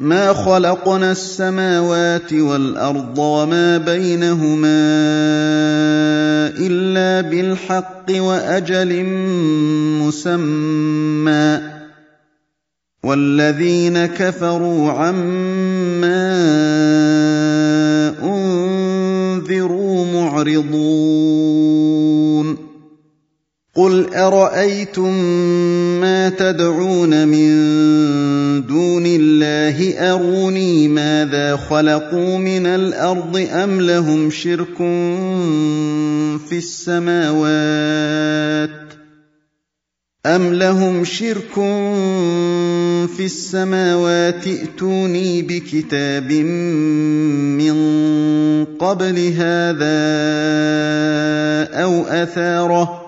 ما خلقنا السماوات والأرض وما بينهما إلا بالحق وأجل مسمى. والذين كفروا عما أنذروا معرضون. قل ارايتم ما تدعون من دون الله اروني ماذا خلقوا من الأرض ام لهم شرك في السماوات أَمْ لَهُمْ شِرْكٌ فِي السَّمَاوَاتِ ائْتُونِي بِكِتَابٍ مِّن قَبْلِ هَٰذَا أَوْ أَثَارَةٍ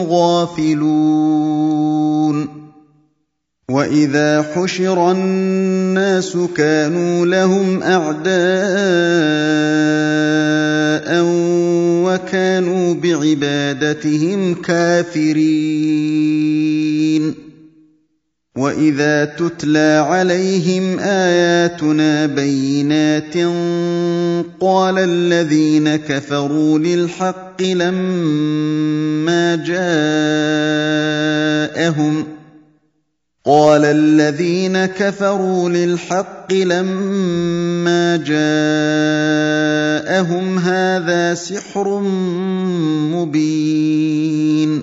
غافلون واذا حشر الناس كانوا لهم اعداء وكانوا بعبادتهم كافرين واذا تتلى عليهم اياتنا بينات قال الذين كفروا للحق لما جاءهم قال الذين كفروا للحق لما جاءهم هذا سحر مبين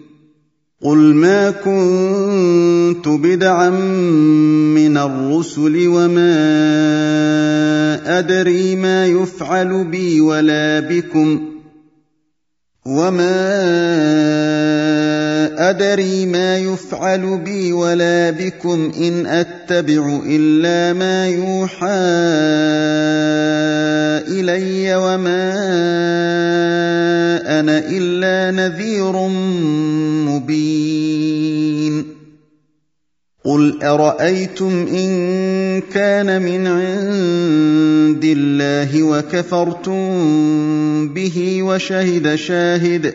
قُلْ مَا كُنتُ بِدْعًا مِّنَ الرُّسُلِ وَمَا أَدْرِي مَا يُفْعَلُ بِي وَلَا بِكُمْ وَمَا أَدْرِي مَا يُفْعَلُ بِي وَلَا بِكُمْ إِنْ أَتَّبِعُ إِلَّا مَا يُوحَىٰ إِلَيَّ وَمَا أَنَا إِلَّا نَذِيرٌ مُّبِينٌ قُلْ أَرَأَيْتُمْ إِن كَانَ مِنْ عِندِ اللَّهِ وَكَفَرْتُم بِهِ وَشَهِدَ شَاهِدٌ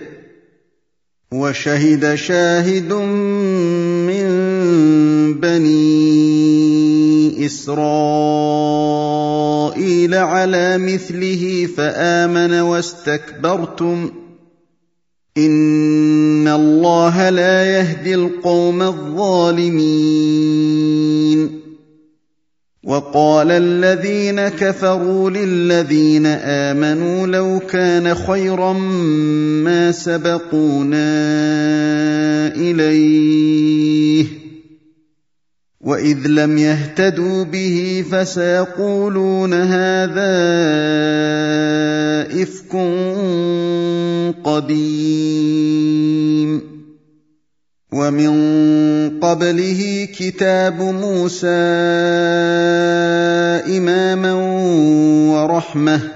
وشهد شاهد من بني اسرائيل على مثله فامن واستكبرتم ان الله لا يهدي القوم الظالمين وقال الذين كفروا للذين امنوا لو كان خيرا ما سبقونا اليه واذ لم يهتدوا به فسيقولون هذا افك قديم ومن قبله كتاب موسى اماما ورحمه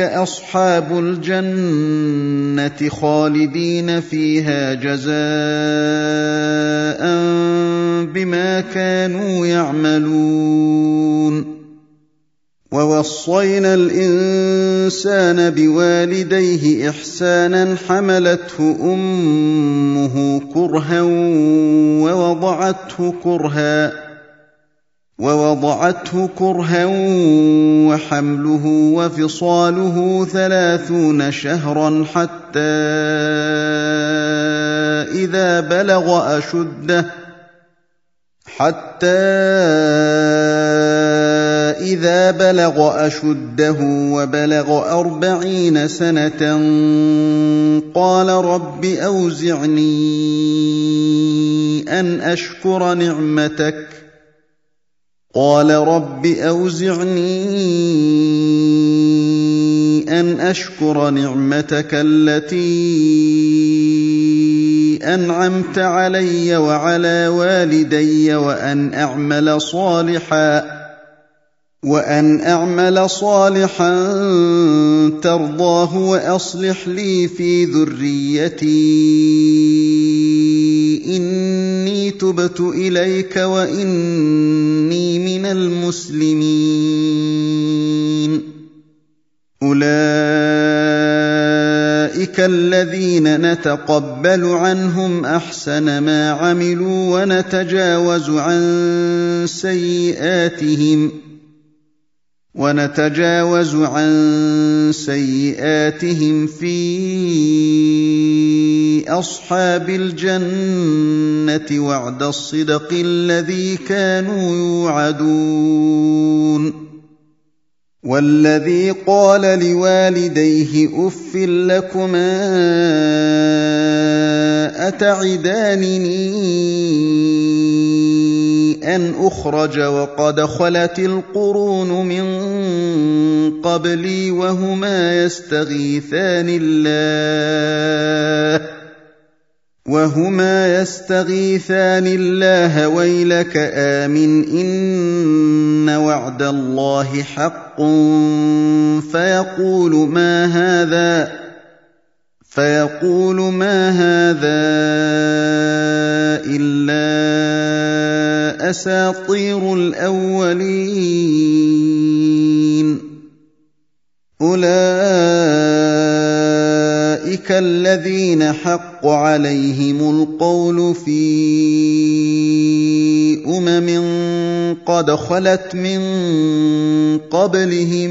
أصحاب الجنة خالدين فيها جزاء بما كانوا يعملون. ووصينا الإنسان بوالديه إحسانا حملته أمه كرها ووضعته كرها. ووضعته كرها وحمله وفصاله ثلاثون شهرا حتى إذا بلغ أشده حتى إذا بلغ أشده وبلغ أربعين سنة قال رب أوزعني أن أشكر نعمتك. قال رب أوزعني أن أشكر نعمتك التي أنعمت علي وعلى والدي وأن أعمل صالحاً وأن أعمل صالحا ترضاه وأصلح لي في ذريتي. تبت إليك وإني من المسلمين. أولئك الذين نتقبل عنهم أحسن ما عملوا ونتجاوز عن سيئاتهم. ونتجاوز عن سيئاتهم في أصحاب الجنة وعد الصدق الذي كانوا يوعدون. والذي قال لوالديه اف لكما أتعدانني أن أخرج وقد خلت القرون من قبلي وهما يستغيثان الله وهما يستغيثان الله ويلك آمن إن وعد الله حق فيقول ما هذا فيقول ما هذا إلا أساطير الأولين. أولئك الذين حق عليهم القول في أمم قد خلت من قبلهم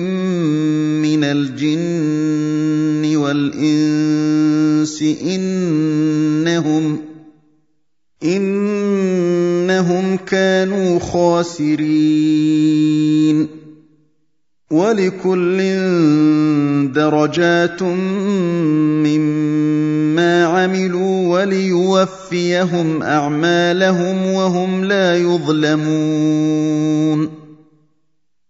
من الجن والإنس إنهم إنهم كانوا خاسرين. ولكل درجات مما عملوا وليوفيهم أعمالهم وهم لا يظلمون.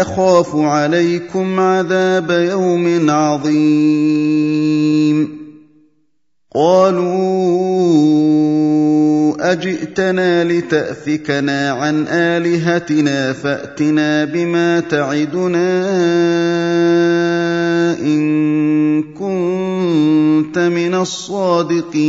أخاف عليكم عذاب يوم عظيم. قالوا أجئتنا لتأفكنا عن آلهتنا فأتنا بما تعدنا إن كنت من الصادقين.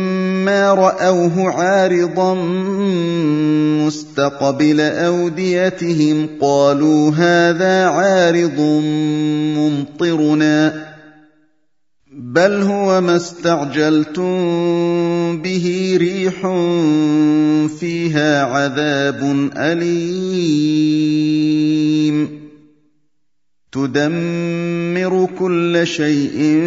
راوه عارضا مستقبل اوديتهم قالوا هذا عارض ممطرنا بل هو ما استعجلتم به ريح فيها عذاب اليم تدمر كل شيء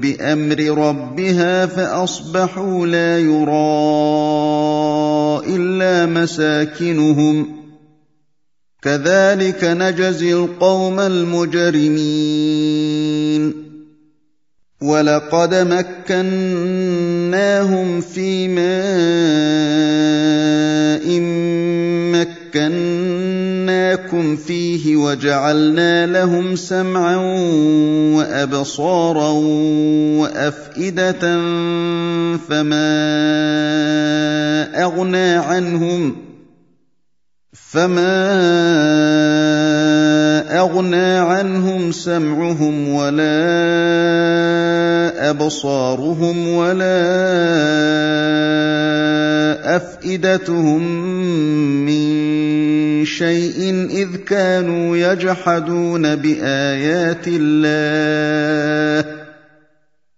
بأمر ربها فأصبحوا لا يرى إلا مساكنهم. كذلك نجزي القوم المجرمين. وَلَقَدْ مَكَّنَّاهُمْ فِي مَاءٍ مَّكَّنَّاكُمْ فِيهِ وَجَعَلْنَا لَهُمْ سَمْعًا وَأَبْصَارًا وَأَفْئِدَةً فَمَا أَغْنَىٰ عَنْهُمْ فَمَا أَغْنَىٰ عَنْهُمْ سَمْعُهُمْ وَلَا أَبْصَارُهُمْ وَلَا أَفْئِدَتُهُم مِّن شَيْءٍ إِذْ كَانُوا يَجْحَدُونَ بِآيَاتِ اللَّهِ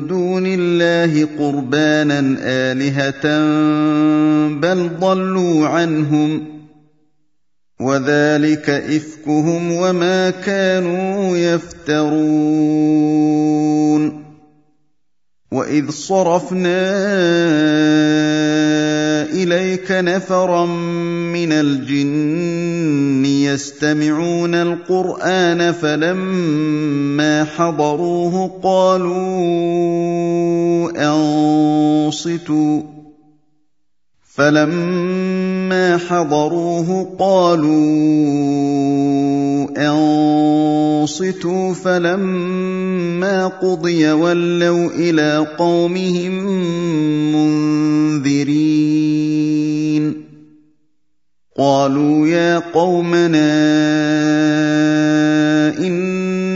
دون الله قربانا آلهة بل ضلوا عنهم. وذلك إفكهم وما كانوا يفترون. وإذ صرفنا إليك نفرا من الجن يستمعون القرآن فلما حضروه قالوا أنصتوا فلما حضروه قالوا أنصتوا فلما قضي ولوا إلى قومهم منذرين. قالوا يا قومنا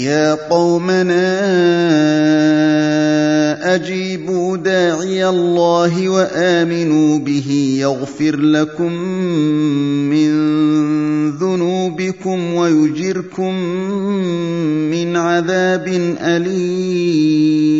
يا قومنا اجيبوا داعي الله وامنوا به يغفر لكم من ذنوبكم ويجركم من عذاب اليم